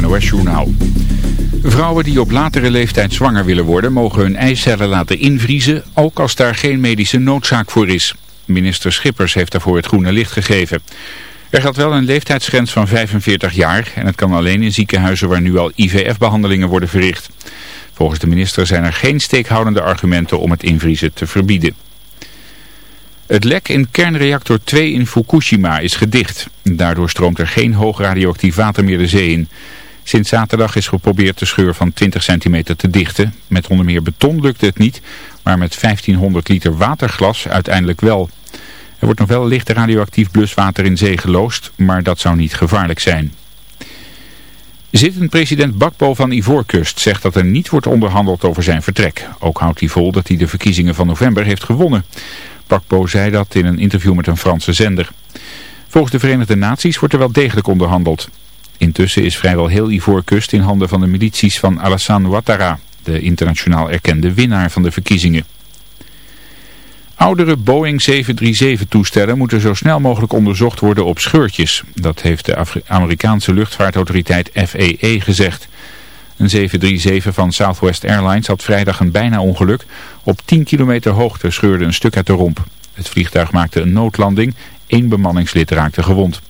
NOS-journaal. Vrouwen die op latere leeftijd zwanger willen worden... mogen hun eicellen laten invriezen, ook als daar geen medische noodzaak voor is. Minister Schippers heeft daarvoor het groene licht gegeven. Er gaat wel een leeftijdsgrens van 45 jaar... en het kan alleen in ziekenhuizen waar nu al IVF-behandelingen worden verricht. Volgens de minister zijn er geen steekhoudende argumenten om het invriezen te verbieden. Het lek in kernreactor 2 in Fukushima is gedicht. Daardoor stroomt er geen hoog radioactief water meer de zee in. Sinds zaterdag is geprobeerd de scheur van 20 centimeter te dichten. Met onder meer beton lukte het niet, maar met 1500 liter waterglas uiteindelijk wel. Er wordt nog wel licht radioactief bluswater in zee geloosd, maar dat zou niet gevaarlijk zijn. Zittend president Bakbo van Ivoorkust zegt dat er niet wordt onderhandeld over zijn vertrek. Ook houdt hij vol dat hij de verkiezingen van november heeft gewonnen. Bakbo zei dat in een interview met een Franse zender. Volgens de Verenigde Naties wordt er wel degelijk onderhandeld. Intussen is vrijwel heel Ivoorkust in handen van de milities van Alassane Ouattara, de internationaal erkende winnaar van de verkiezingen. Oudere Boeing 737-toestellen moeten zo snel mogelijk onderzocht worden op scheurtjes. Dat heeft de Amerikaanse luchtvaartautoriteit FAA gezegd. Een 737 van Southwest Airlines had vrijdag een bijna ongeluk. Op 10 kilometer hoogte scheurde een stuk uit de romp. Het vliegtuig maakte een noodlanding. Eén bemanningslid raakte gewond.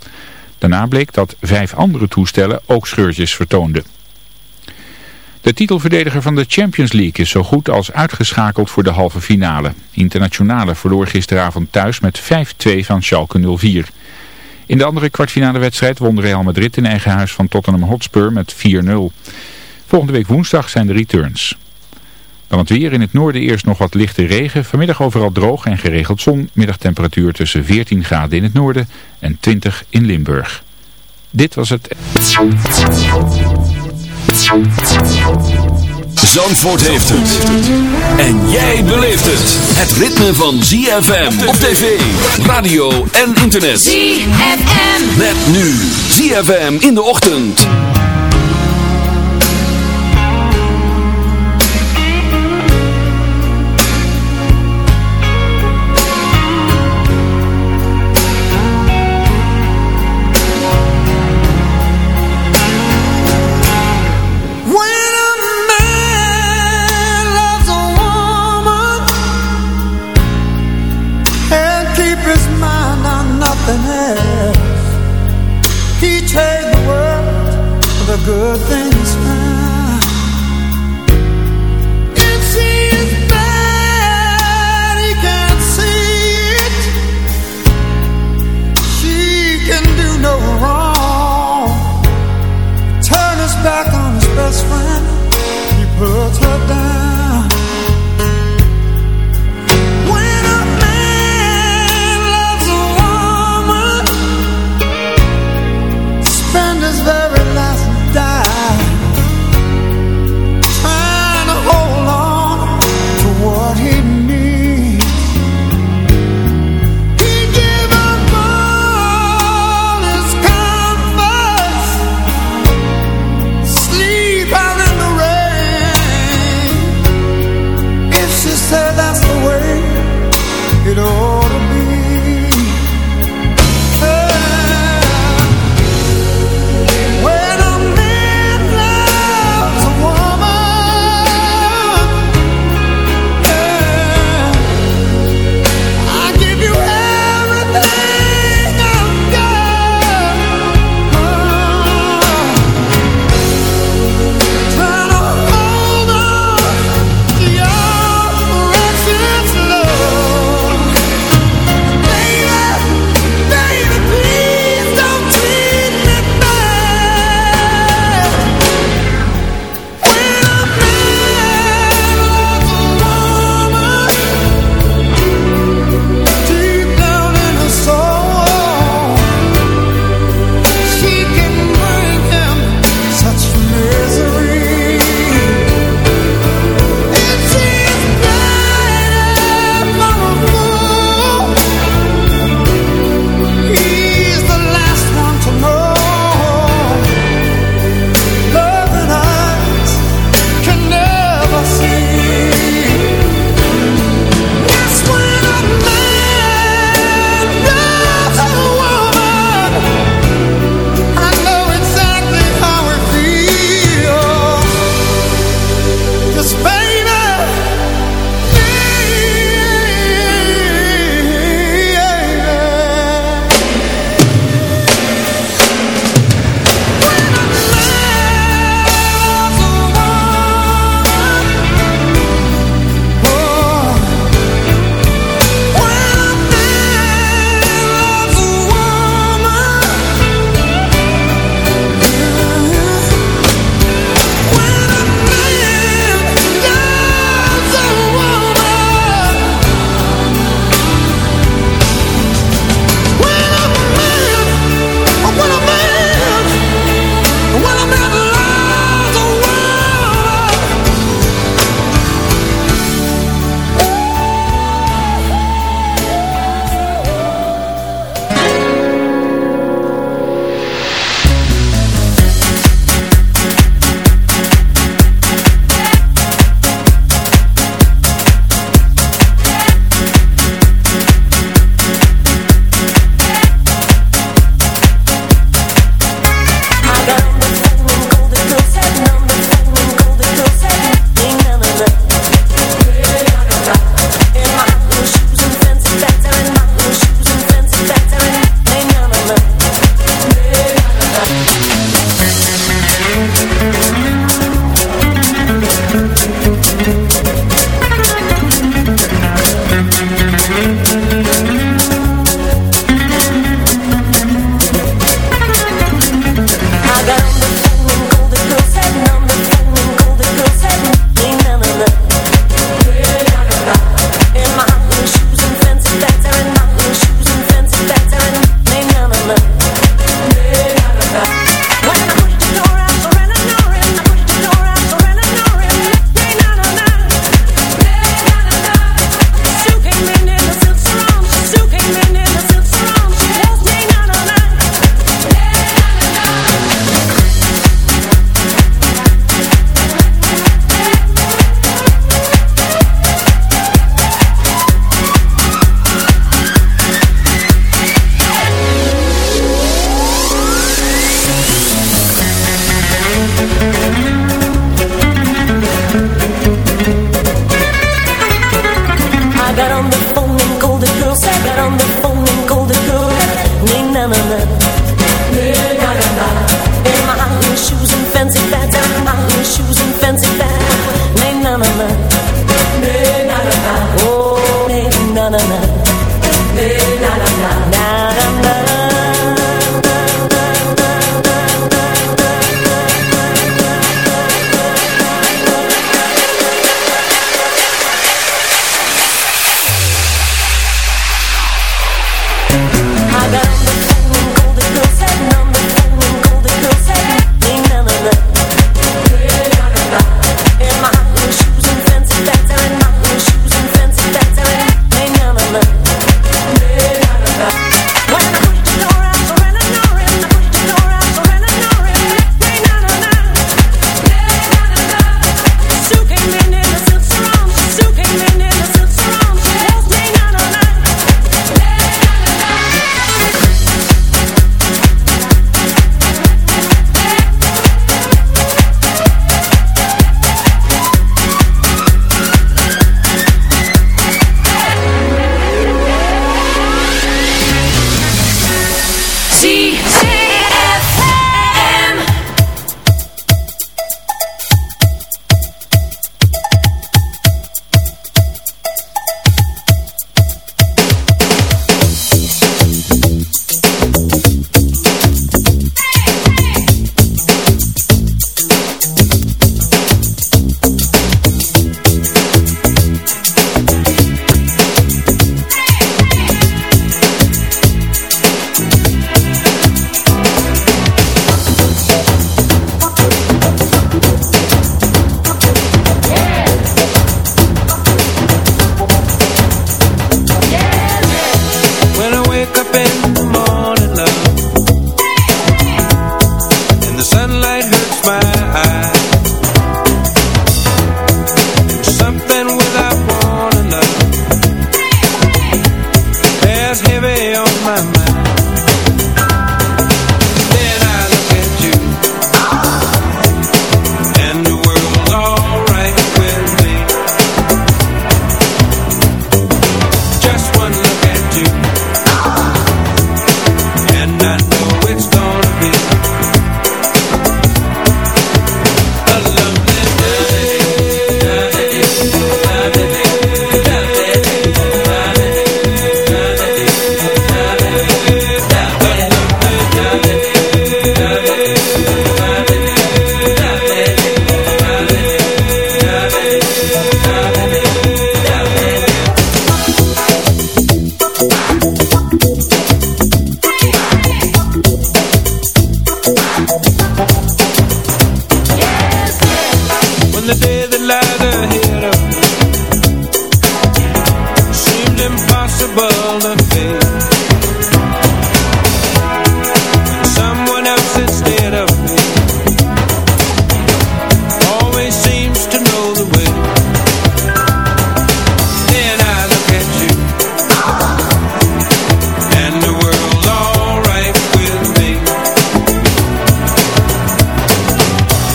Daarna bleek dat vijf andere toestellen ook scheurtjes vertoonden. De titelverdediger van de Champions League is zo goed als uitgeschakeld voor de halve finale. Internationale verloor gisteravond thuis met 5-2 van Schalke 04. In de andere kwartfinale wedstrijd won Real Madrid in eigen huis van Tottenham Hotspur met 4-0. Volgende week woensdag zijn de returns. Dan het weer in het noorden eerst nog wat lichte regen. Vanmiddag overal droog en geregeld zon. Middagtemperatuur tussen 14 graden in het noorden en 20 in Limburg. Dit was het... Zandvoort heeft het. En jij beleeft het. Het ritme van ZFM op tv, radio en internet. ZFM. Met nu ZFM in de ochtend. MUZIEK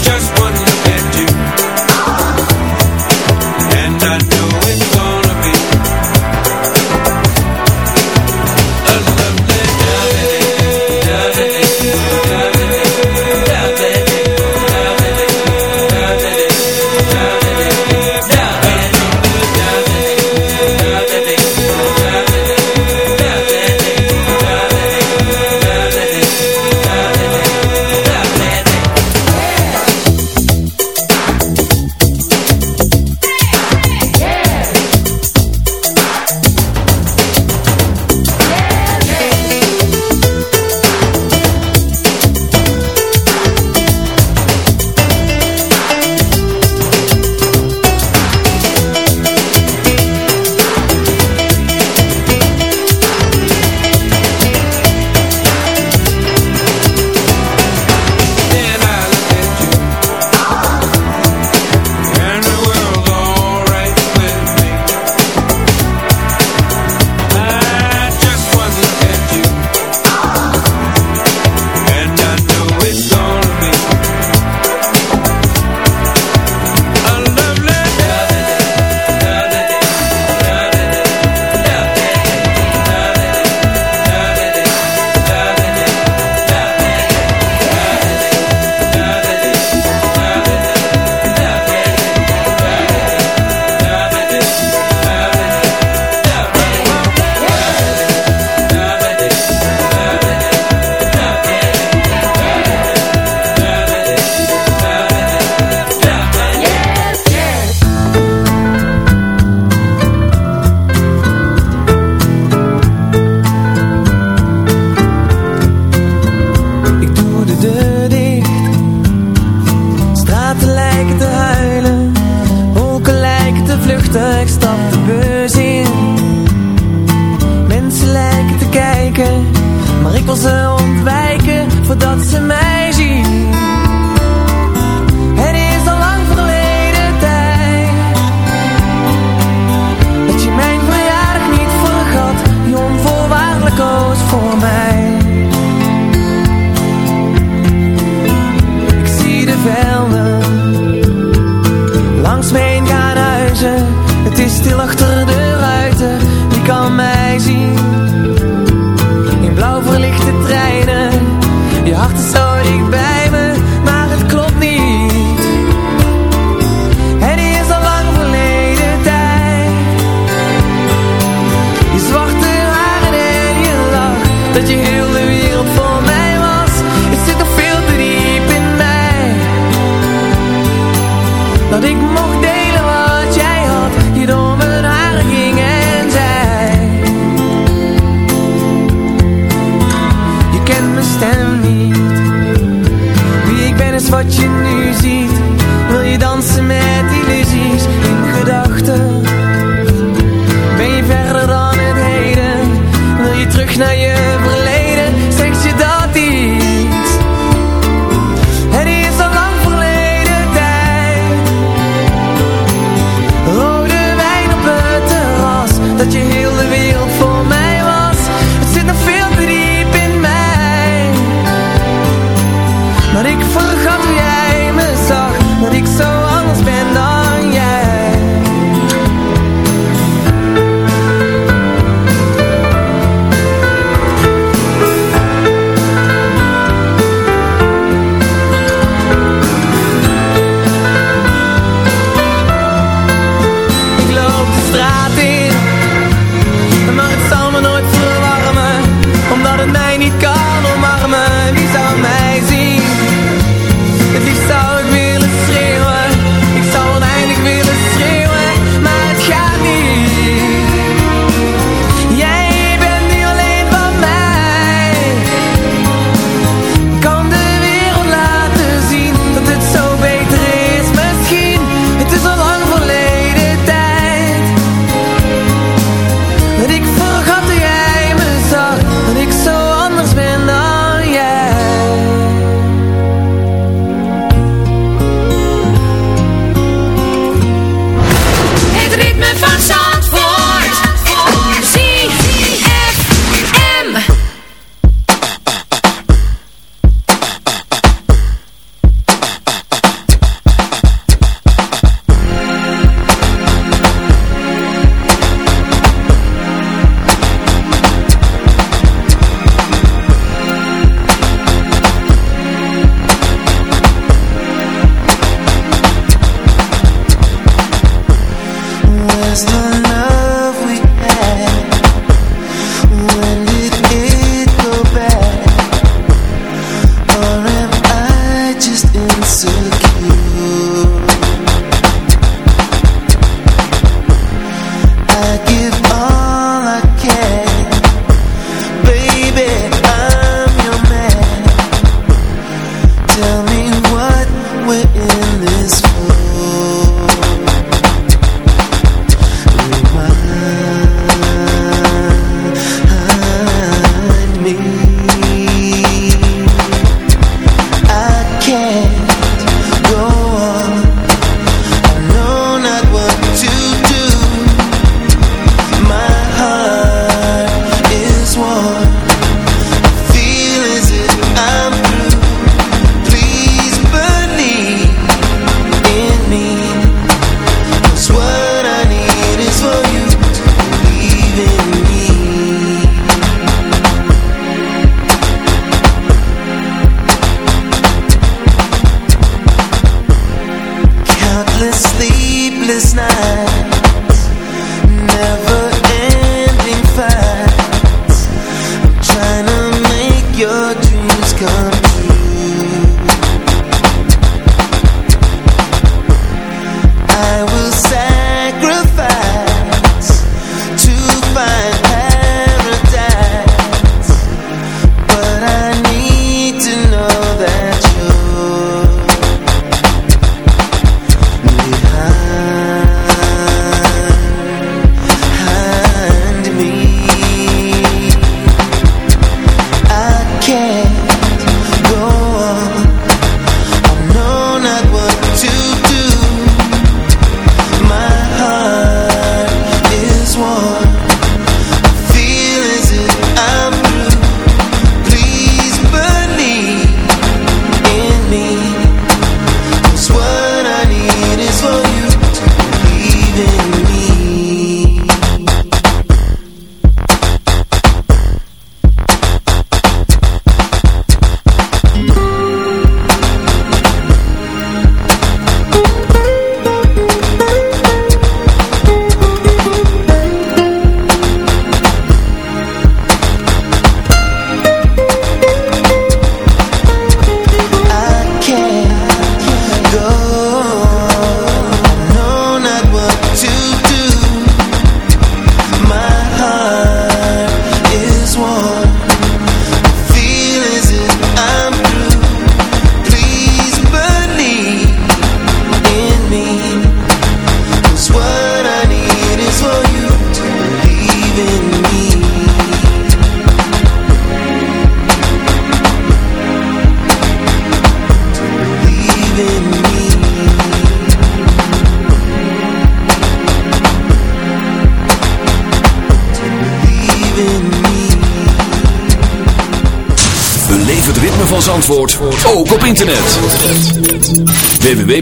just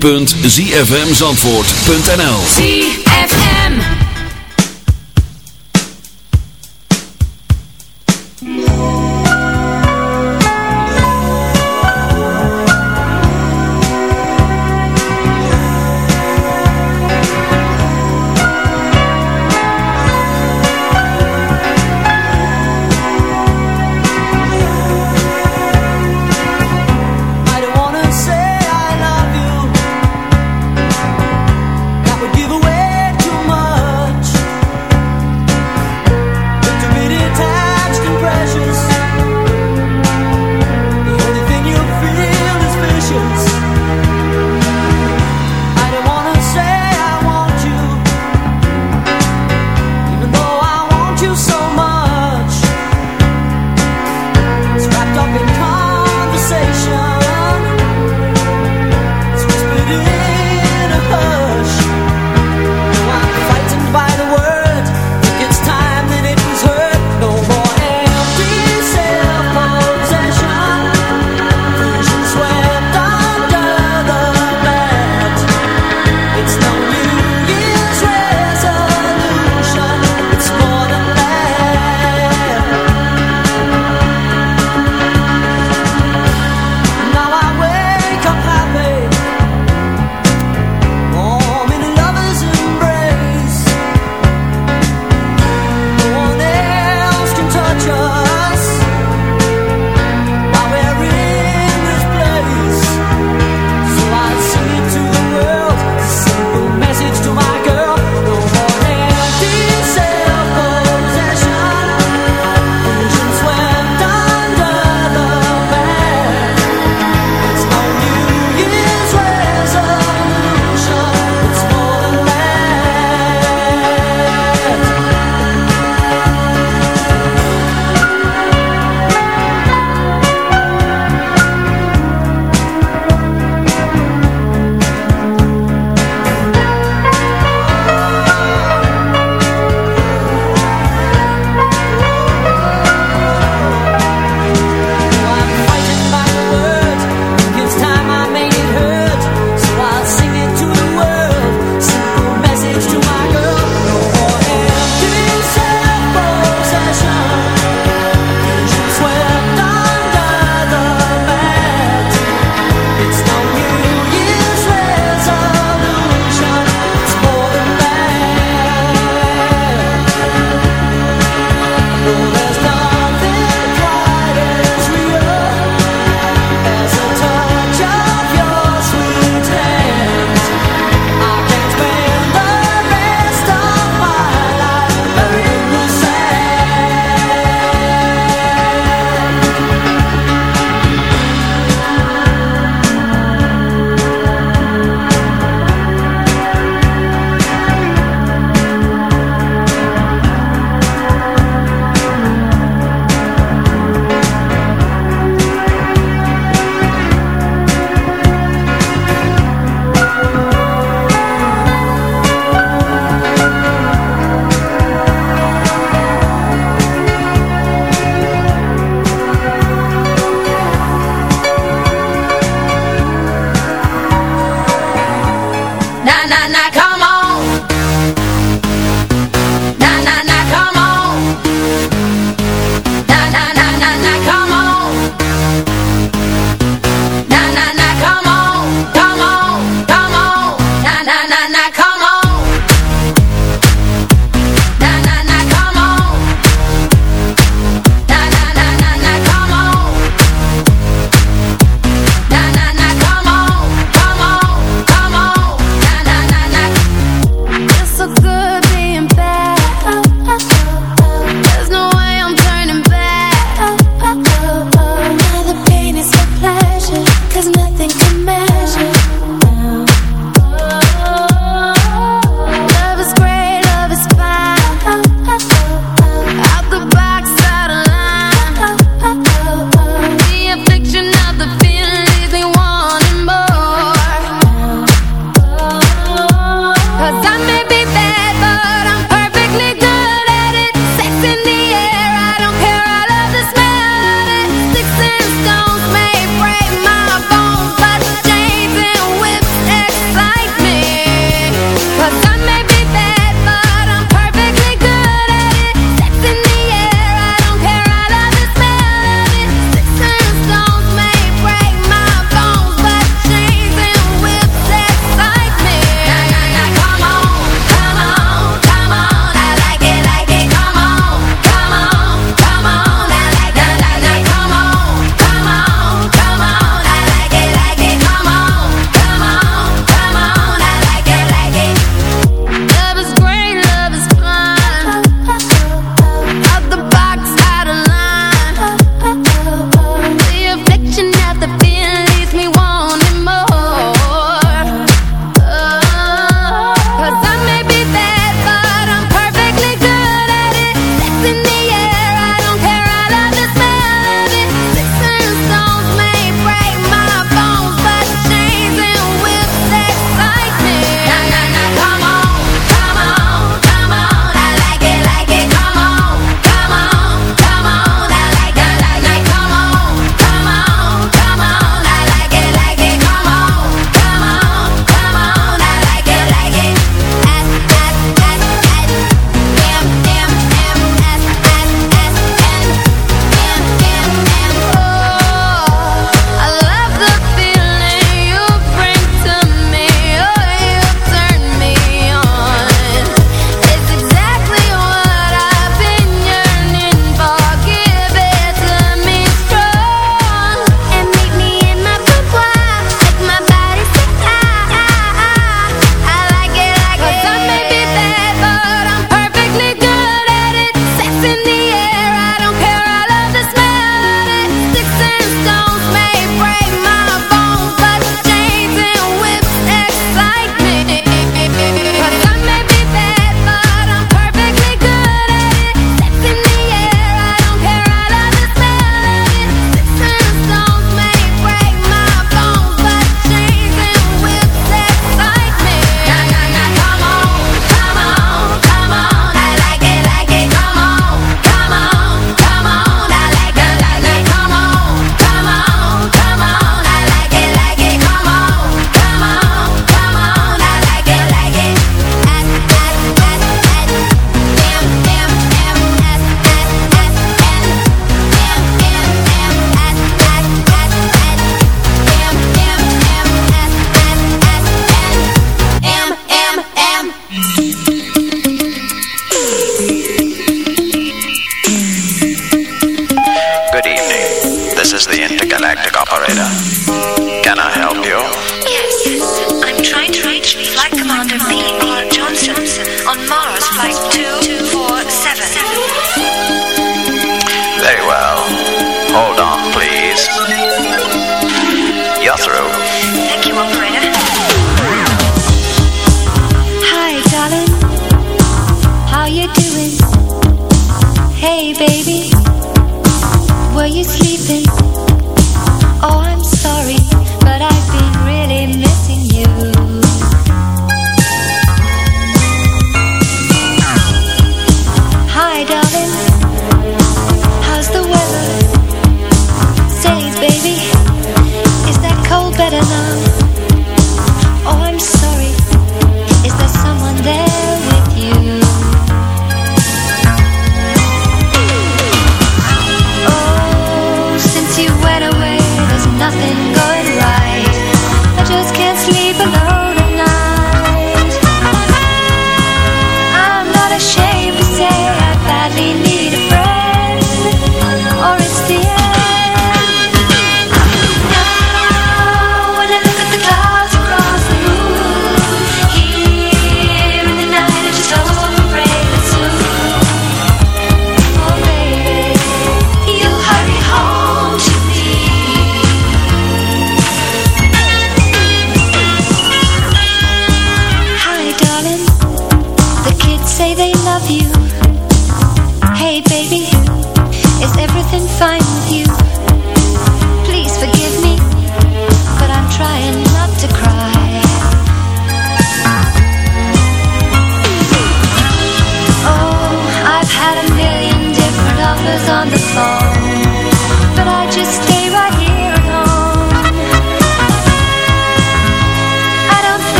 www.zfmzandvoort.nl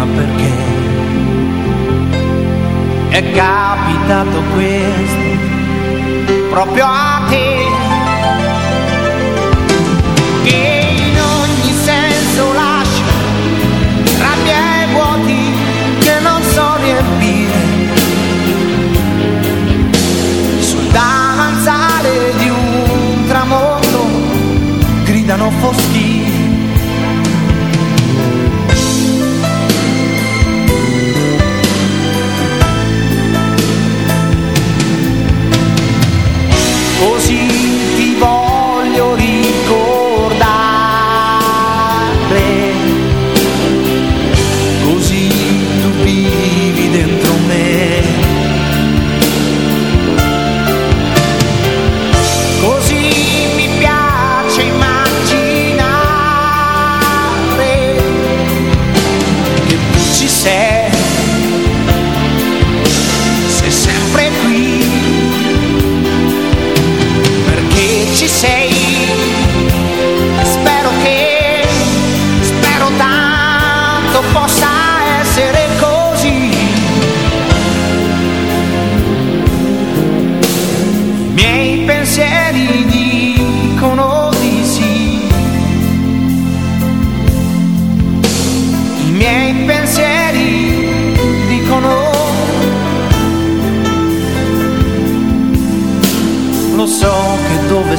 ma perché è capitato questo proprio a te che in ogni senso lascia rabbia e vuoti che non so riempire sul davanzale di un tramonto gridano foschi.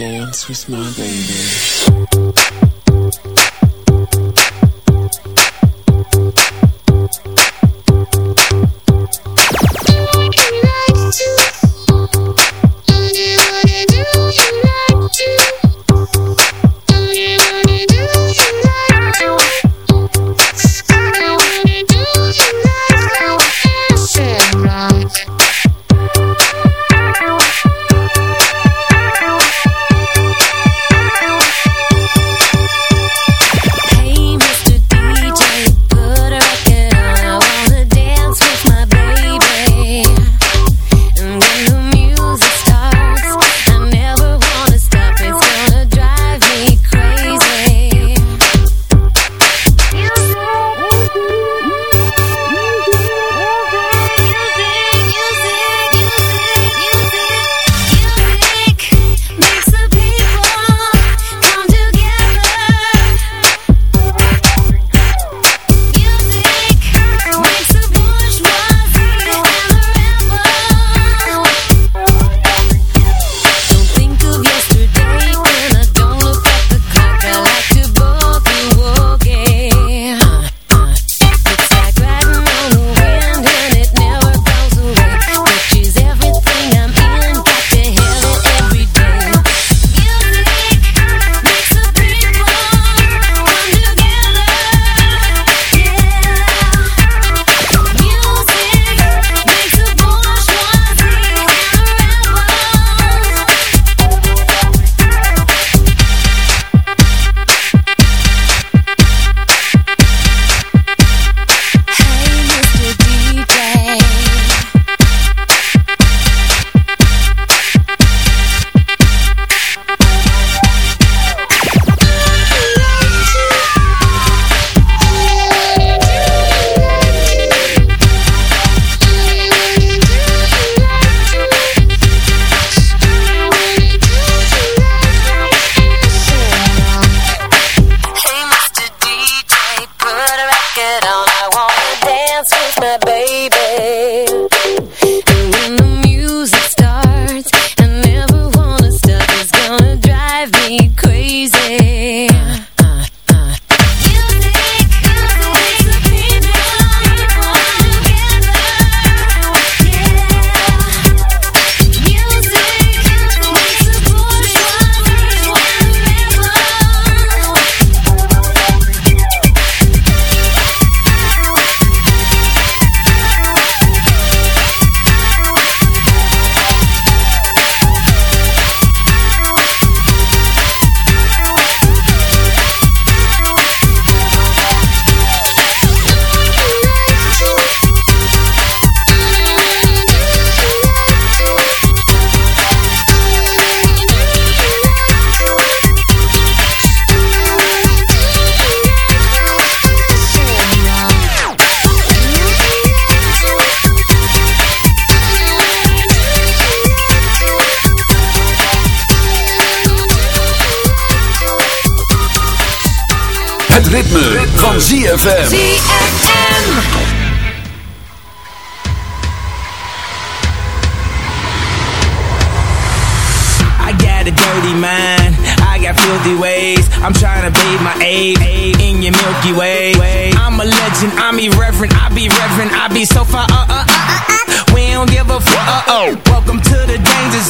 Dance with my baby. ZFM.